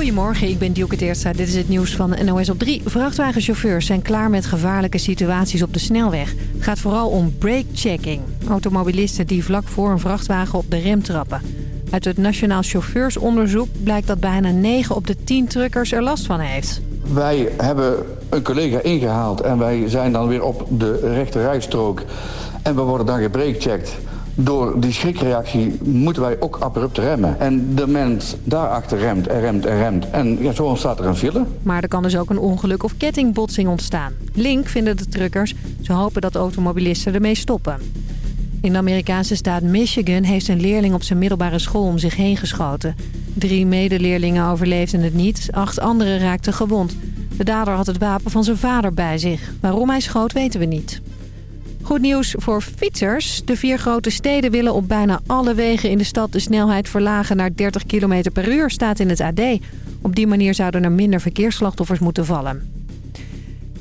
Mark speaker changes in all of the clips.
Speaker 1: Goedemorgen, ik ben Dielke Teertstra. Dit is het nieuws van NOS op 3. Vrachtwagenchauffeurs zijn klaar met gevaarlijke situaties op de snelweg. Het gaat vooral om brake-checking. Automobilisten die vlak voor een vrachtwagen op de rem trappen. Uit het Nationaal Chauffeursonderzoek blijkt dat bijna 9 op de 10 truckers er last van heeft.
Speaker 2: Wij hebben een collega ingehaald en wij zijn dan weer op de rechte rijstrook. En we worden dan gebreakcheckt. Door die schrikreactie moeten wij ook abrupt remmen. En de mens daarachter remt en remt en remt. En ja, zo ontstaat er een file.
Speaker 1: Maar er kan dus ook een ongeluk of kettingbotsing ontstaan. Link vinden de truckers. Ze hopen dat automobilisten ermee stoppen. In de Amerikaanse staat Michigan heeft een leerling op zijn middelbare school om zich heen geschoten. Drie medeleerlingen overleefden het niet, acht anderen raakten gewond. De dader had het wapen van zijn vader bij zich. Waarom hij schoot weten we niet. Goed nieuws voor fietsers. De vier grote steden willen op bijna alle wegen in de stad de snelheid verlagen naar 30 km per uur, staat in het AD. Op die manier zouden er minder verkeersslachtoffers moeten vallen.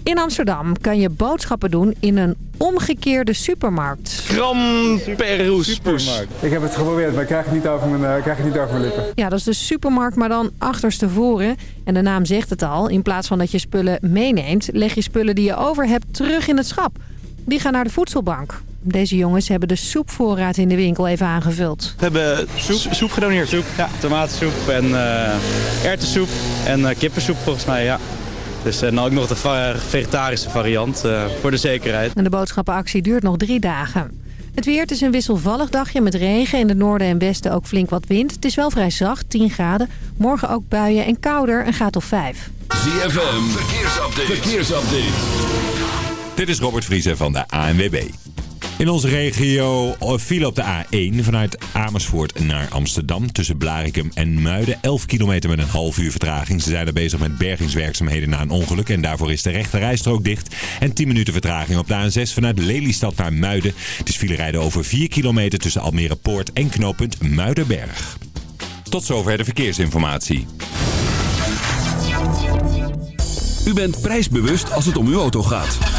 Speaker 1: In Amsterdam kan je boodschappen doen in een omgekeerde supermarkt.
Speaker 3: Kramperoespoes.
Speaker 4: Ik heb het geprobeerd, maar ik krijg het niet over mijn, uh, krijg het niet over mijn lippen.
Speaker 1: Ja, dat is de supermarkt, maar dan achterstevoren. En de naam zegt het al. In plaats van dat je spullen meeneemt, leg je spullen die je over hebt terug in het schap. Die gaan naar de voedselbank. Deze jongens hebben de soepvoorraad in de winkel even aangevuld.
Speaker 3: We hebben soep, soep gedoneerd. Soep, ja, tomatensoep en uh, erwtensoep en uh, kippensoep volgens mij, ja. Dus en dan ook nog de vegetarische variant uh, voor de zekerheid.
Speaker 1: En de boodschappenactie duurt nog drie dagen. Het weer het is een wisselvallig dagje met regen. In het noorden en westen ook flink wat wind. Het is wel vrij zacht, 10 graden. Morgen ook buien en kouder, een graad of 5.
Speaker 5: ZFM, verkeersupdate. verkeersupdate.
Speaker 6: Dit is Robert Vriezer van de ANWB. In onze regio viel op de A1 vanuit Amersfoort naar Amsterdam. Tussen Blarikum en Muiden. 11 kilometer met een half uur vertraging. Ze zijn er bezig met bergingswerkzaamheden na een ongeluk. En daarvoor is de rechte rijstrook dicht. En 10 minuten vertraging op de A6 vanuit Lelystad naar Muiden. Het is file rijden over 4 kilometer tussen Almere Poort en knooppunt Muidenberg. Tot zover de verkeersinformatie.
Speaker 5: U bent prijsbewust als het om uw auto gaat.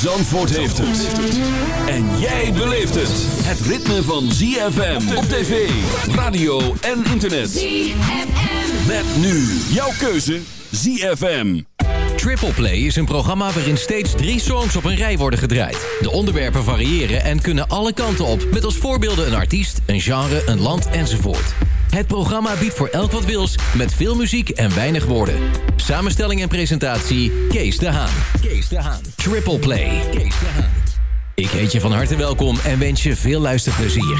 Speaker 5: Zandvoort heeft het. En jij beleeft het. Het ritme van ZFM op tv, radio en internet. ZFM. Met nu jouw keuze ZFM.
Speaker 7: Triple Play is een programma waarin steeds drie songs op een rij worden gedraaid. De onderwerpen variëren en kunnen alle kanten op. Met als voorbeelden een artiest, een genre, een land enzovoort. Het programma biedt voor elk wat wils, met veel muziek en weinig woorden. Samenstelling en presentatie, Kees de Haan. Kees de Haan. Triple Play. Kees de Haan. Ik heet je van harte welkom en wens je veel luisterplezier.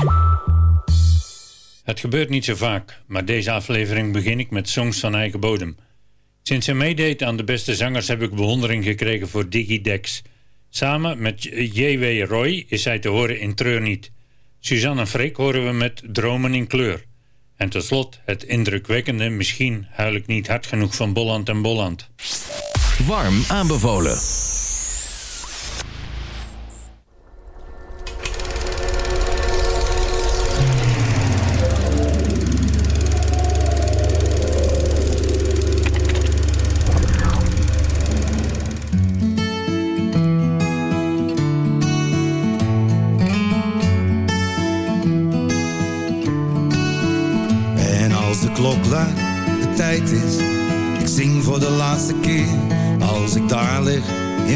Speaker 8: Het gebeurt niet zo vaak, maar deze aflevering begin ik met songs van eigen bodem. Sinds hij meedeed aan de beste zangers heb ik bewondering gekregen voor Diggy Dex. Samen met J.W. Roy is hij te horen in Treur Niet. Suzanne Freek horen we met Dromen in Kleur. En tot slot het indrukwekkende, misschien huil ik niet hard genoeg van Bolland en Bolland.
Speaker 7: Warm aanbevolen.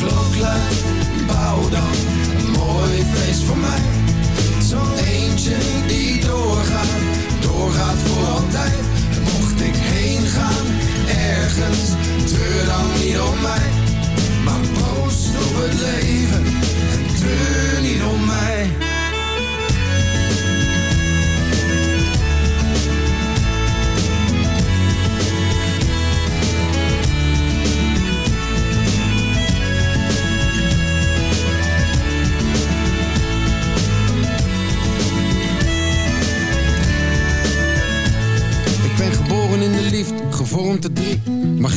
Speaker 9: klok luidt, bouw dan een mooi feest voor mij. Zo'n eentje die doorgaat, doorgaat voor altijd. Mocht ik heen gaan, ergens, treur dan niet om mij. Maar proost op het leven en treur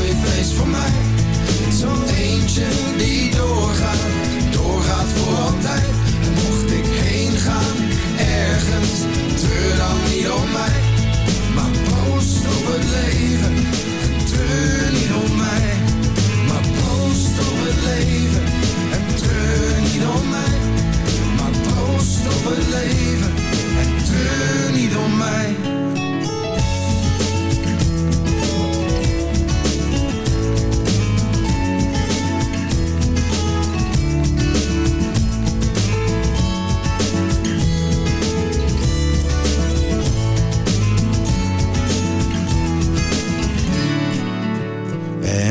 Speaker 9: feest voor mij. Zo'n eentje die doorgaat, doorgaat voor altijd. Mocht ik heen gaan, ergens, treur dan niet om mij. Maar proost op het leven,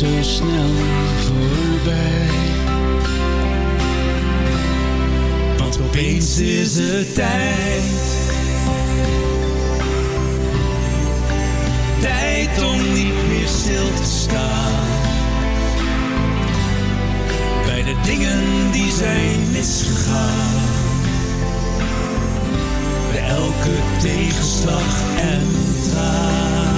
Speaker 10: zo
Speaker 11: snel voorbij. Want opeens is het tijd. Tijd om niet meer stil te staan. Bij de dingen die zijn misgegaan. Bij elke tegenslag en traan.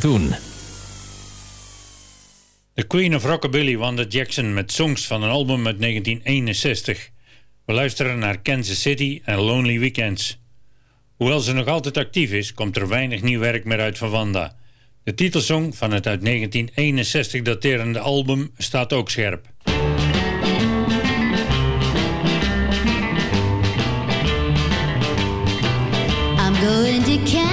Speaker 7: van.
Speaker 8: The Queen of Rockabilly, Wanda Jackson, met songs van een album uit 1961. We luisteren naar Kansas City en Lonely Weekends. Hoewel ze nog altijd actief is, komt er weinig nieuw werk meer uit van Wanda. De titelsong van het uit 1961 daterende album staat ook scherp.
Speaker 12: I'm going to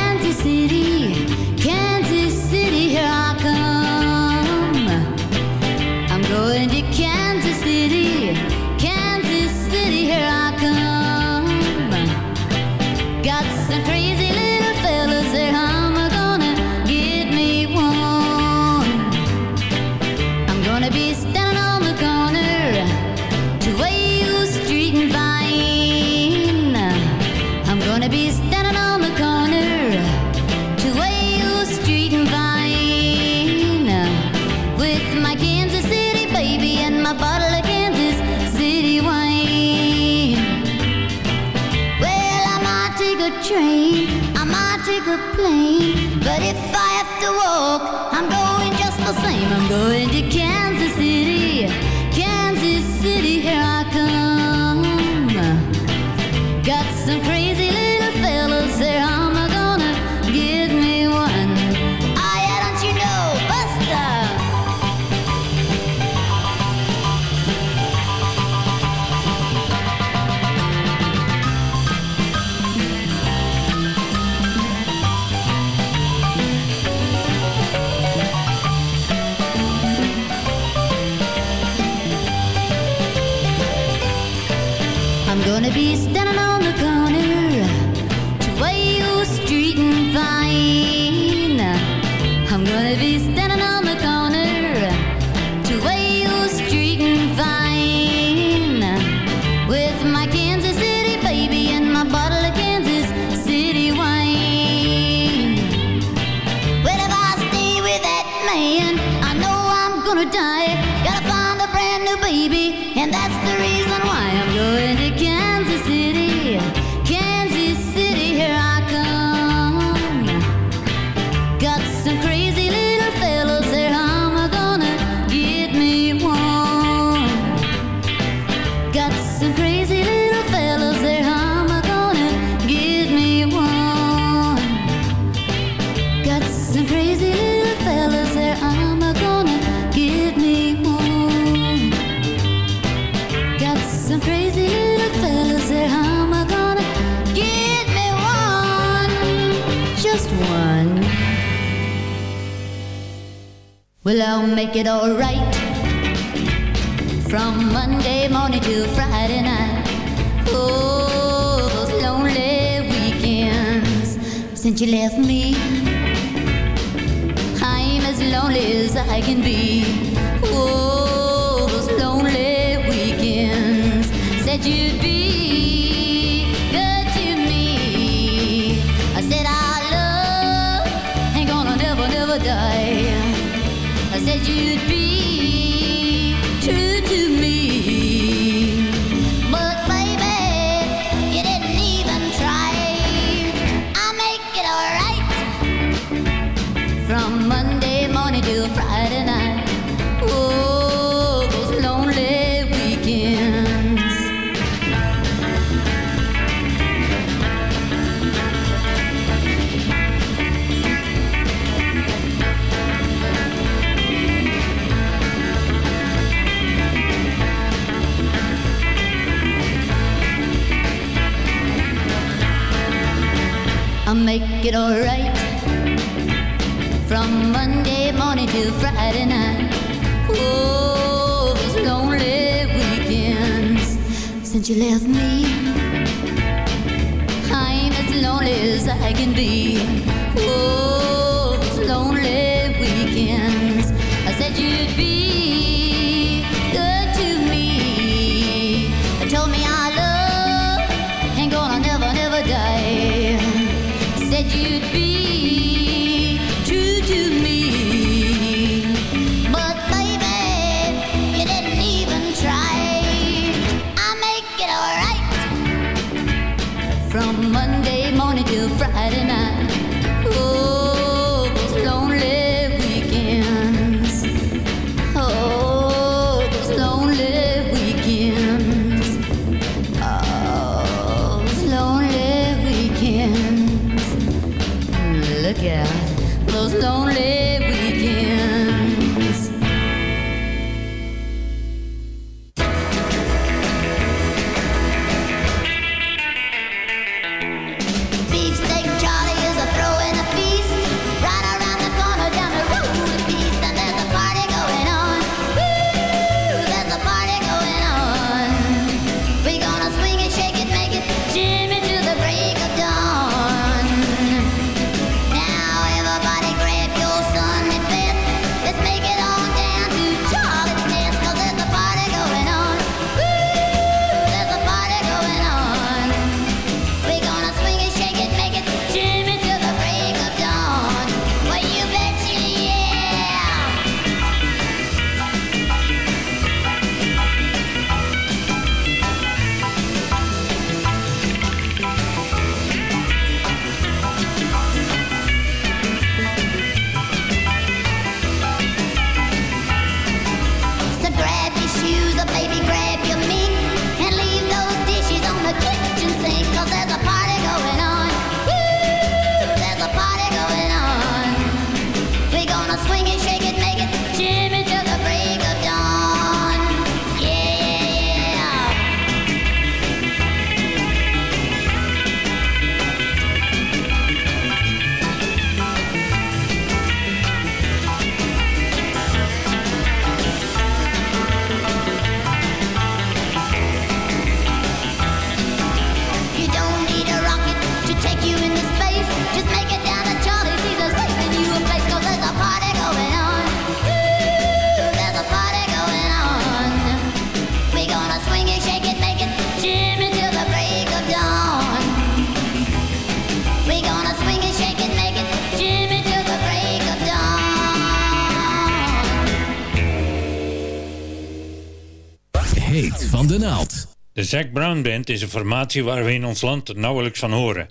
Speaker 12: she left me. I'm as lonely as I can be.
Speaker 7: Naald.
Speaker 8: De Zac Brown Band is een formatie waar we in ons land nauwelijks van horen.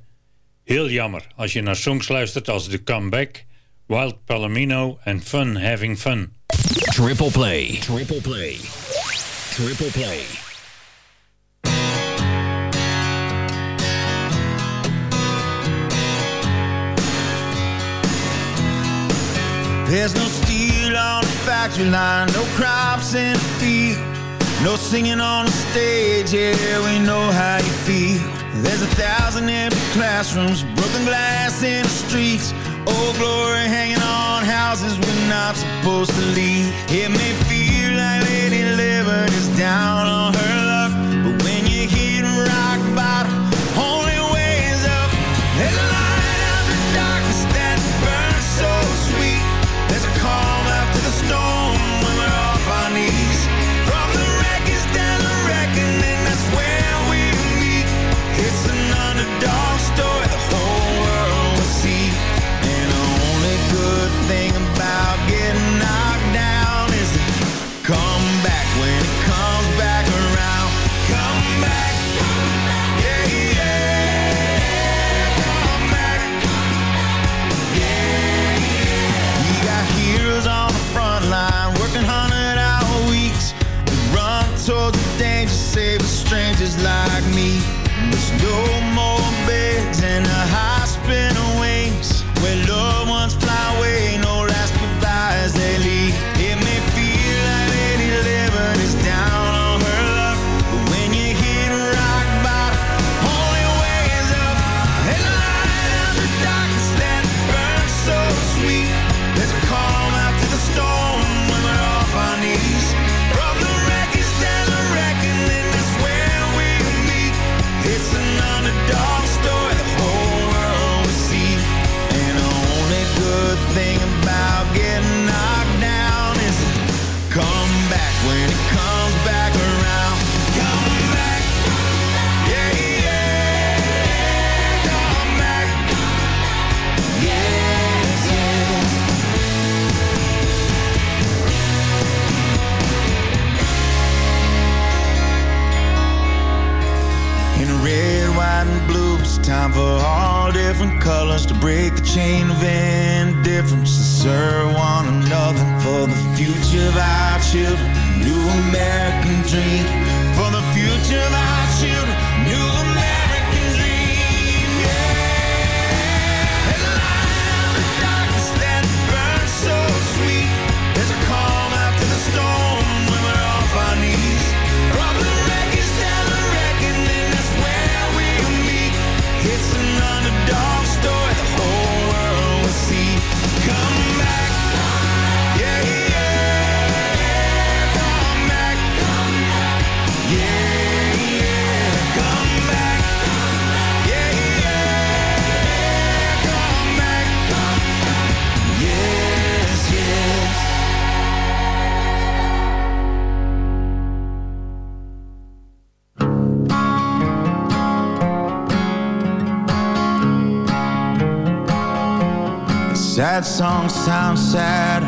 Speaker 8: Heel jammer als je naar songs luistert als The Comeback, Wild Palomino en Fun Having Fun.
Speaker 7: Triple play. Triple play. Triple play.
Speaker 13: There's no steel on the factory line, no crops in the field, no singing on the stage. Yeah, we know how you feel. There's a thousand empty classrooms, broken glass in the streets, old glory hanging on houses we're not supposed to leave. It may different colors to break the chain of indifference to serve one another for the future of our children. New American dream for the future of our children. Sad song sounds sad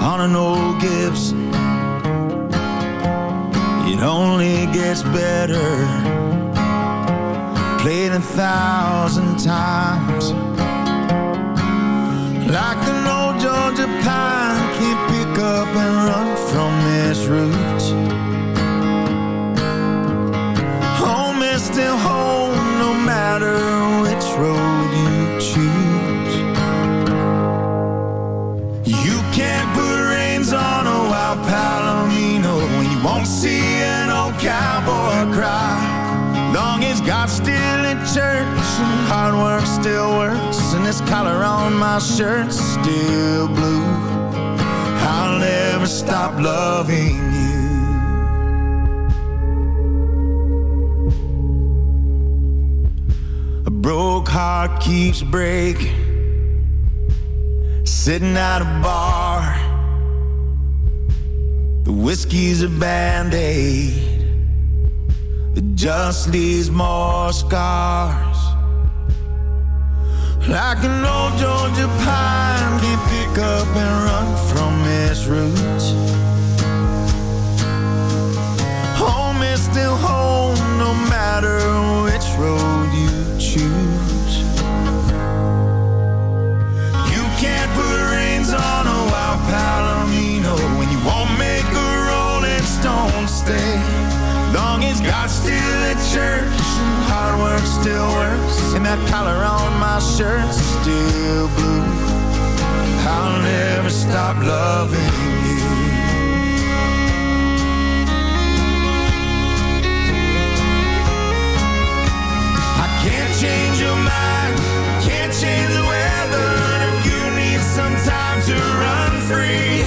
Speaker 13: on an old Gibson. It only gets better. Played a thousand times. Like an old Georgia pine, can't pick up and run from its roots. Hard work still works, and this collar on my shirt's still blue, I'll never stop loving you. A broke heart keeps breaking. Sitting at a bar. The whiskey's a band-aid. It just leaves more scars. Like an old Georgia pine, he pick up and run from its roots. Home is still home, no matter which road you choose. You can't put reins on a wild palomino when you won't make a rolling stone stay. Long as God's still at church works, and that collar on my shirt's still blue. I'll never stop loving you. I can't change your mind, can't change the weather. If you need some time to run free,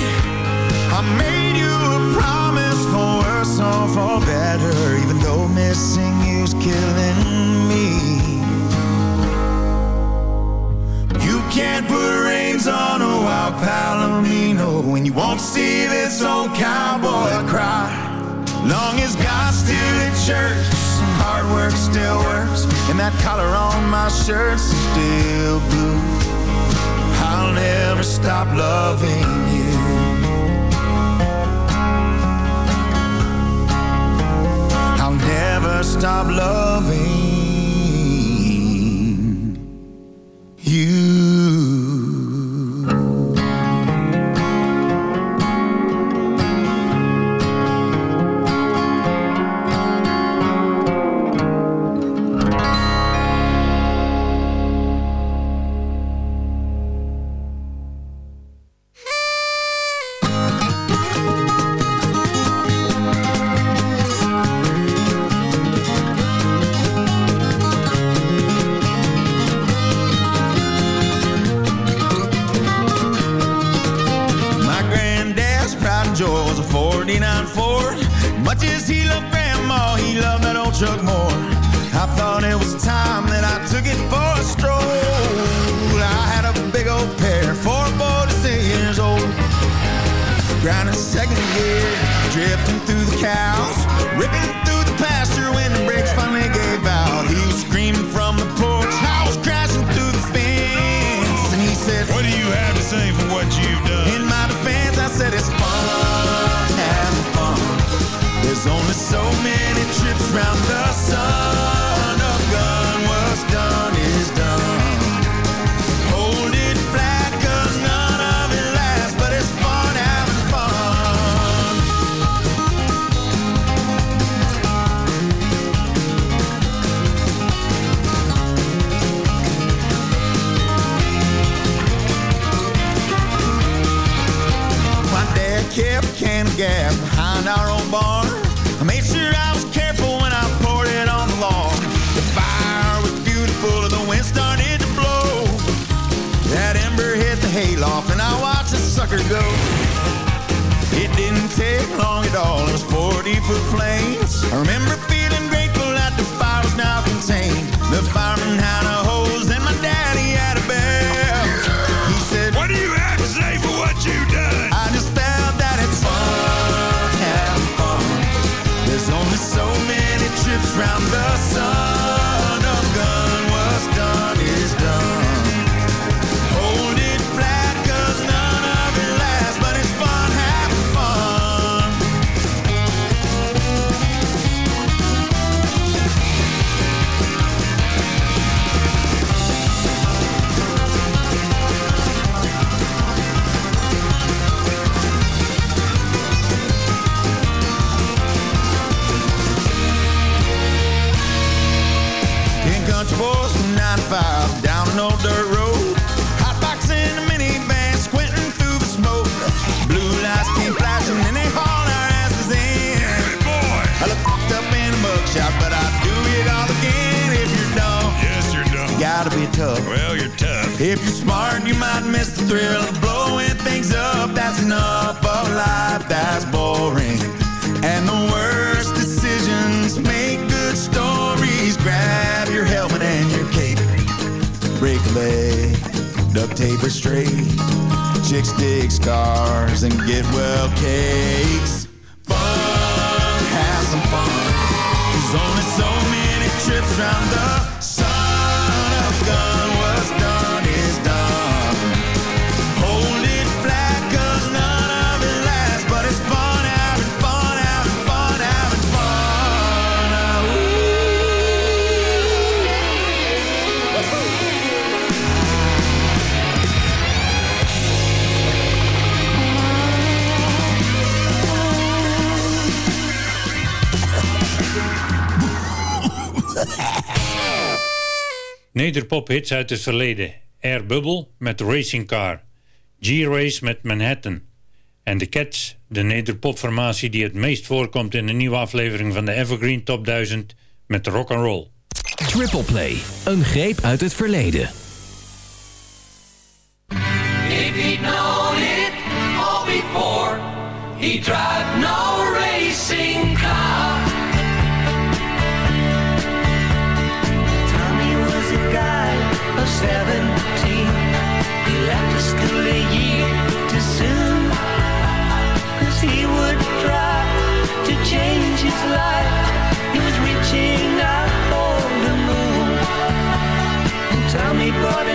Speaker 13: made you a promise for worse or for better, even though missing you's killing me. You can't put reins on a wild palomino when you won't see this old cowboy cry. Long as God's still at church, and hard work still works, and that collar on my shirt's still blue. I'll never stop loving you. Stop loving 40 foot flames. I remember feeling grateful that the fire was now contained. The fireman had a hose and my daddy had a bell. He said,
Speaker 14: What do you have to say for what you've done?
Speaker 13: I just felt that it's fun, having fun. There's only so many trips round the sun. Gotta be tough.
Speaker 14: Well, you're tough.
Speaker 13: If you're smart, you might miss the thrill of blowing things up. That's enough of life that's boring. And the worst decisions make good stories. Grab your helmet and your cape. Break a leg, duct tape her straight. Chicks dig scars and get well cakes. Fun, have some fun. There's only so many trips round the
Speaker 8: Nederpop-hits uit het verleden. Air Bubble met Racing Car. G-Race met Manhattan. En The Cats, de nederpopformatie die het meest voorkomt in een nieuwe aflevering van de Evergreen Top 1000 met rock and roll.
Speaker 7: Triple Play, een greep uit het verleden.
Speaker 15: If he'd known it all before, he'd drive no 17. He left school a year too soon. Cause he would try to change his life. He was reaching out for the moon. And Tommy bought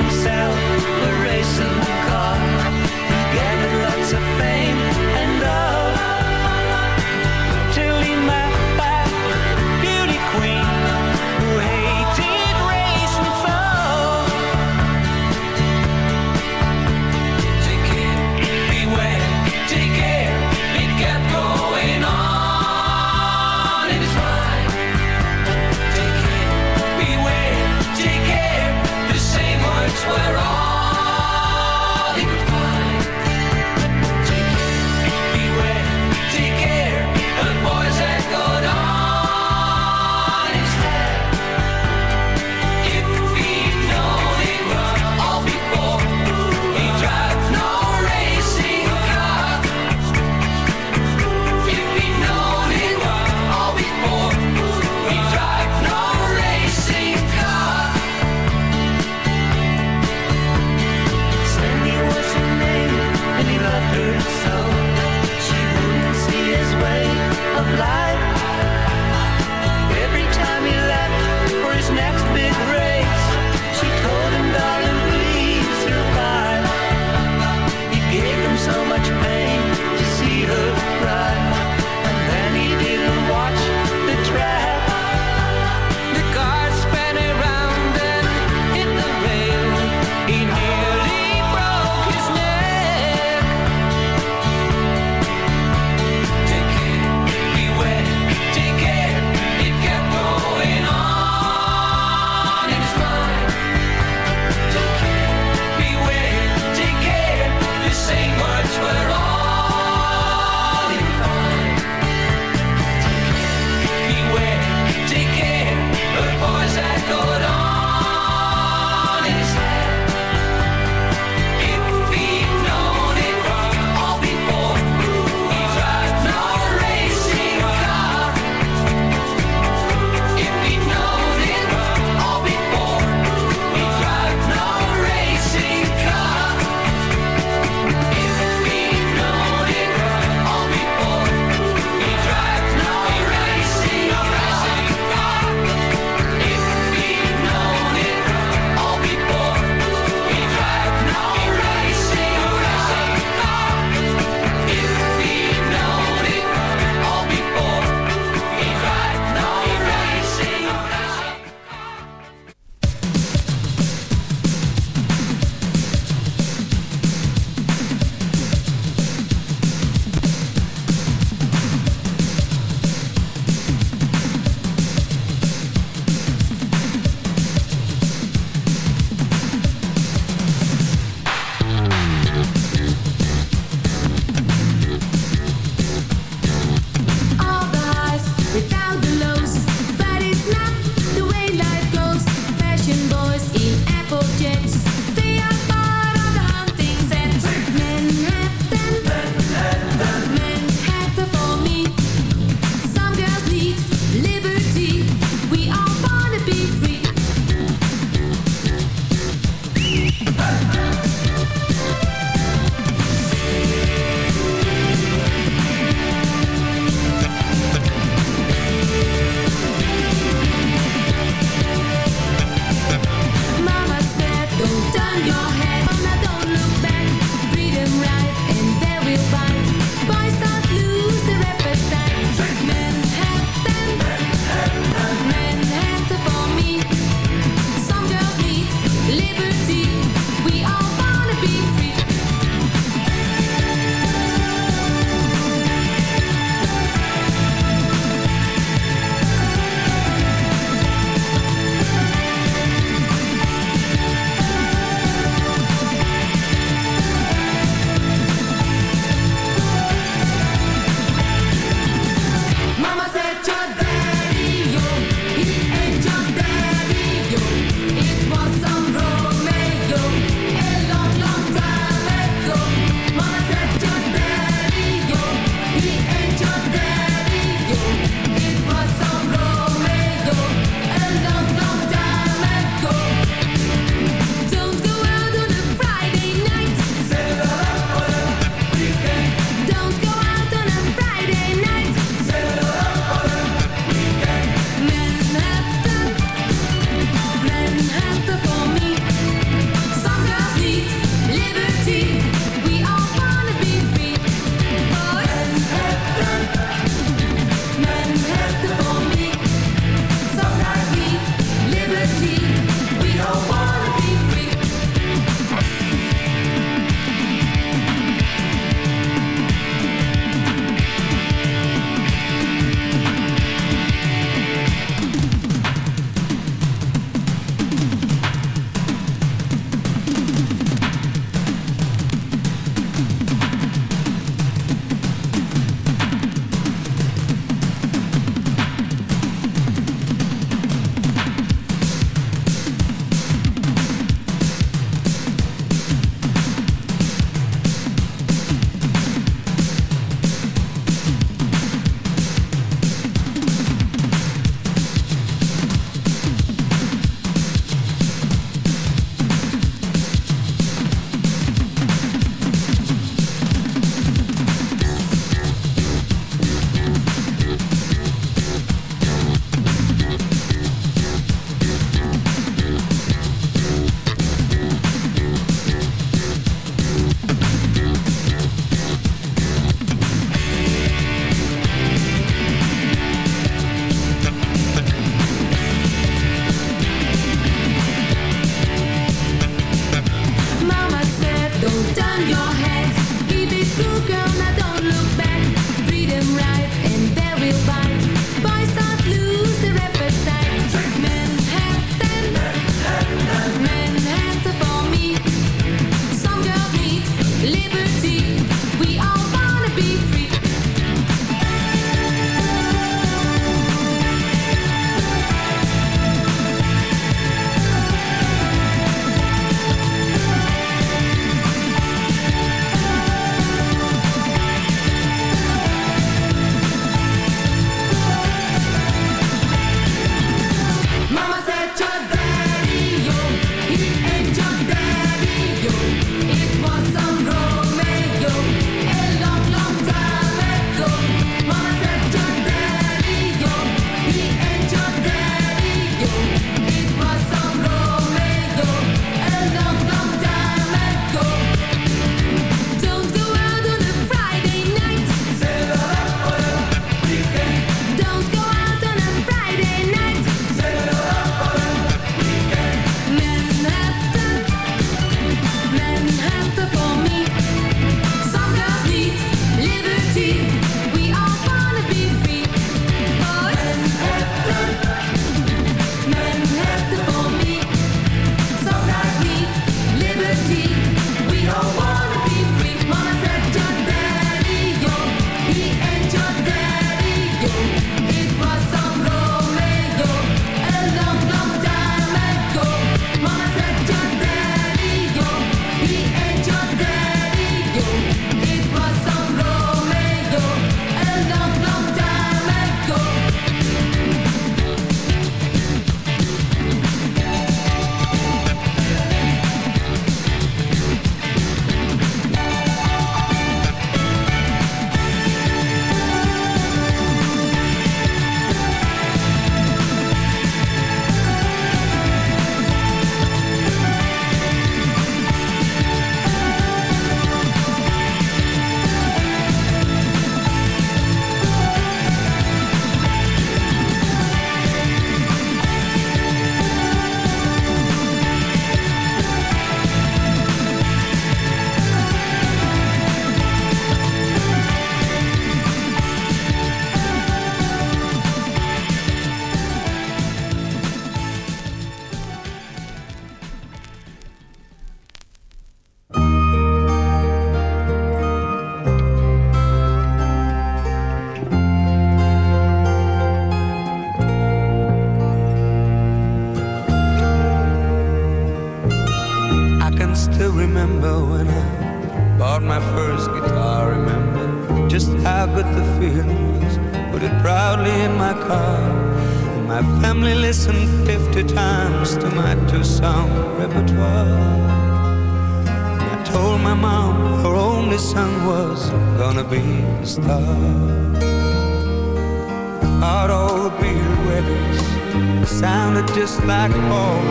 Speaker 16: just like Paul.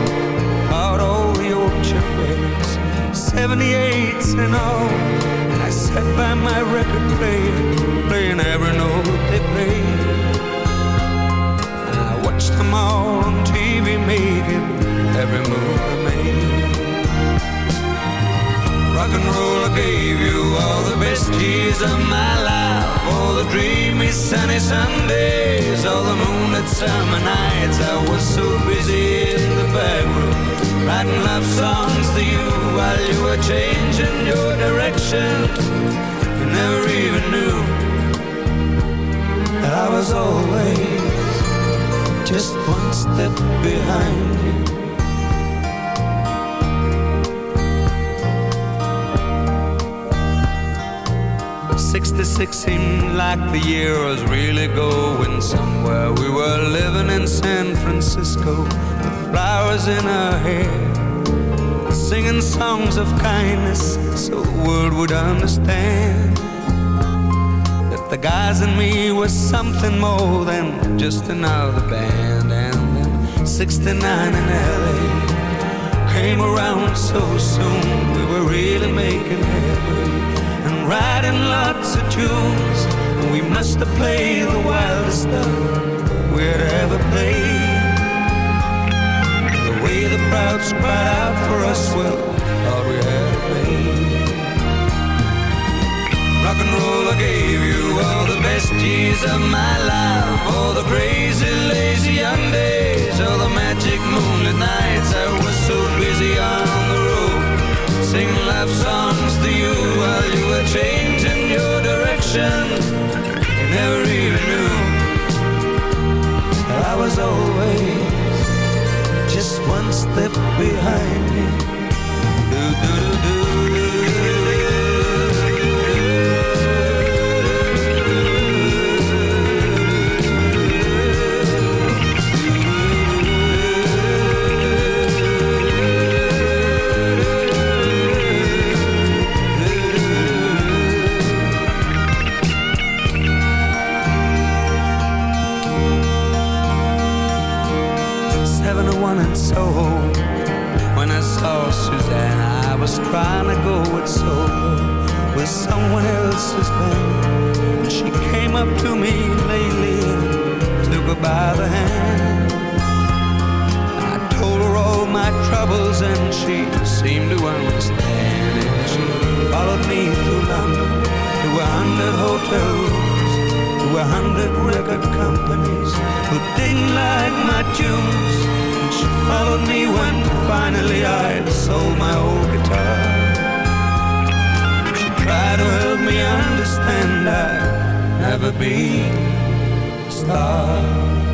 Speaker 16: Out all orchard weddings, 78s and all. And I sat by my record player, playing every note they played. And I watched them all on TV making every move they made. Rock and roll, I gave you all the best years of my life. All the sunny Sundays, all the moonlit summer nights. I was so busy in the back room, writing love songs to you while you were changing your direction. You never even knew that I was always just one step behind you. 66 seemed like the year was really going somewhere. We were living in San Francisco with flowers in our hair, singing songs of kindness so the world would understand that the guys and me was something more than just another band. And then 69 in LA came around so soon, we were really making headway and writing of tunes. And we must have played the wildest stuff we'd ever played. The way the crowds cried out for us, well, thought we had it made. Rock and roll, I gave you all the best years of my life. All the crazy, lazy young days, all the magic moonlit nights. I was so busy on the road sing love songs to you while you were changing direction. You never even knew I was always just one step behind you. Do, do, do, finally I sold my old guitar. She tried to help me understand I'd never be a star.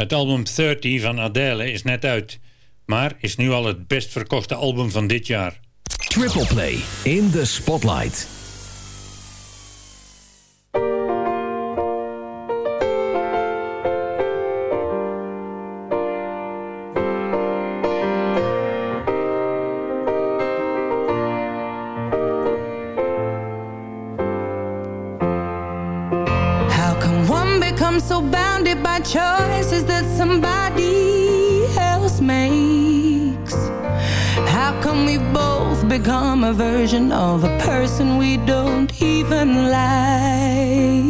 Speaker 8: Het album 30 van Adele is net uit, maar is nu al het best verkochte album van dit jaar.
Speaker 7: Triple Play in the Spotlight.
Speaker 17: become a version of a person we don't even like.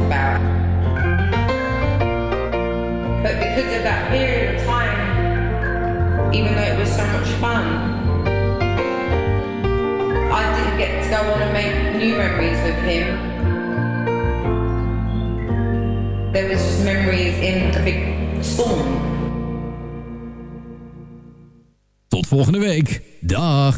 Speaker 17: about. But because of
Speaker 18: that period of time, even though it was so much fun, I didn't get to go on and make new memories with him. There was just memories in a big storm.
Speaker 17: Tot volgende week. Dag.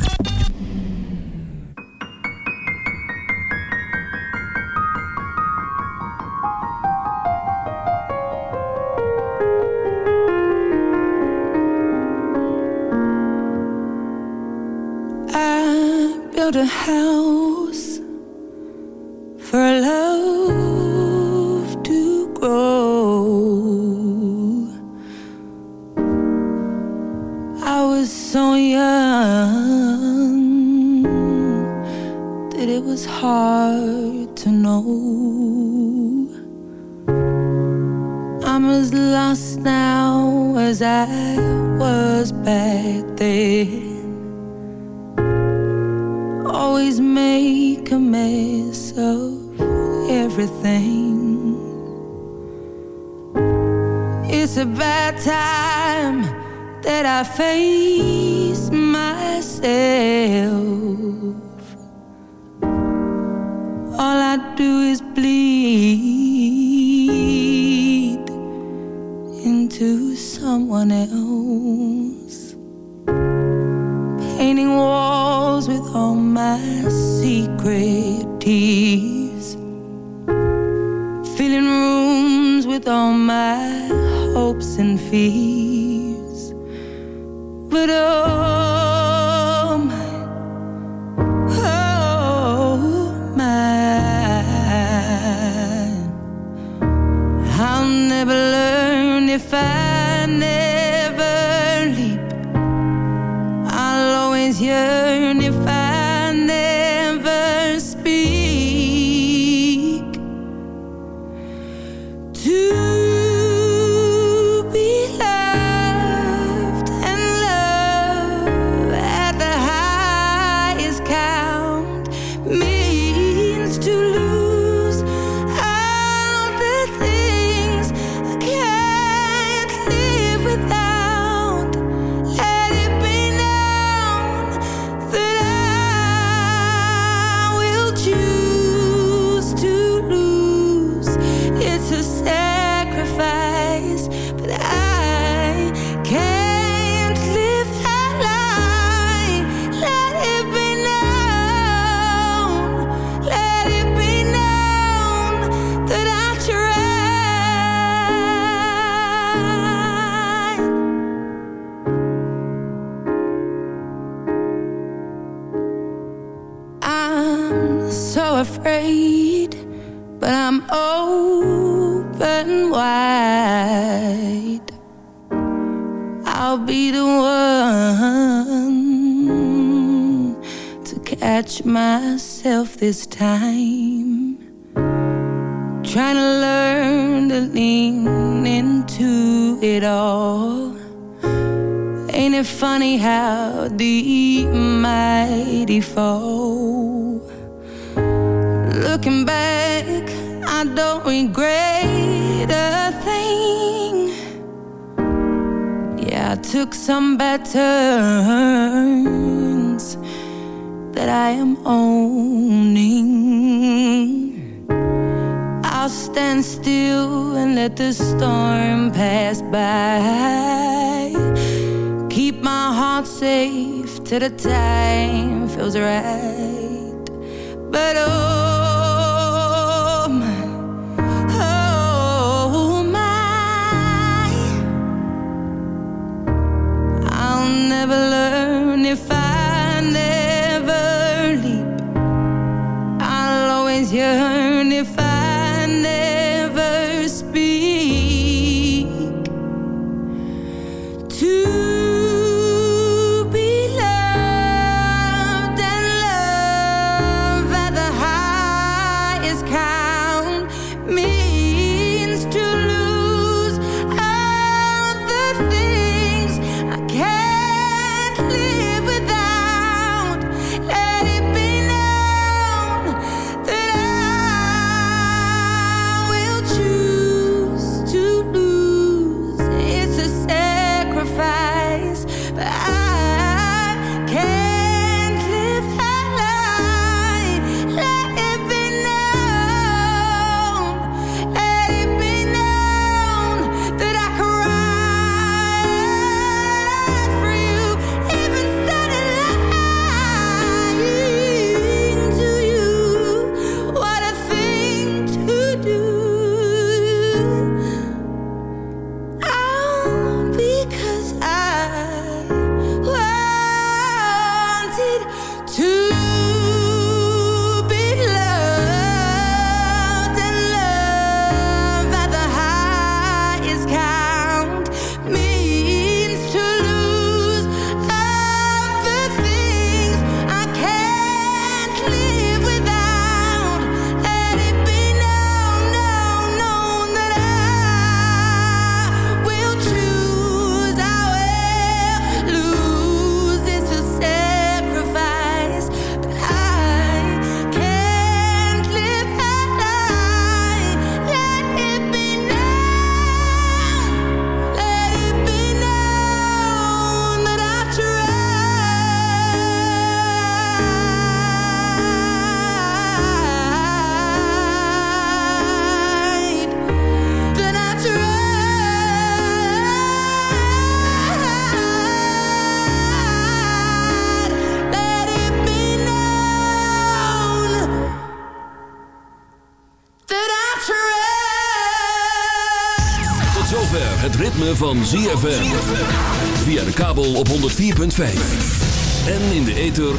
Speaker 19: Wide. I'll be the one to catch myself this time. Trying to learn to lean into it all. Ain't it funny how the mighty fall? Looking back, I don't regret a thing. Yeah, I took some bad turns that I am owning. I'll stand still and let the storm pass by. Keep my heart safe till the time feels right. But oh never learn if I never leap. I'll always yearn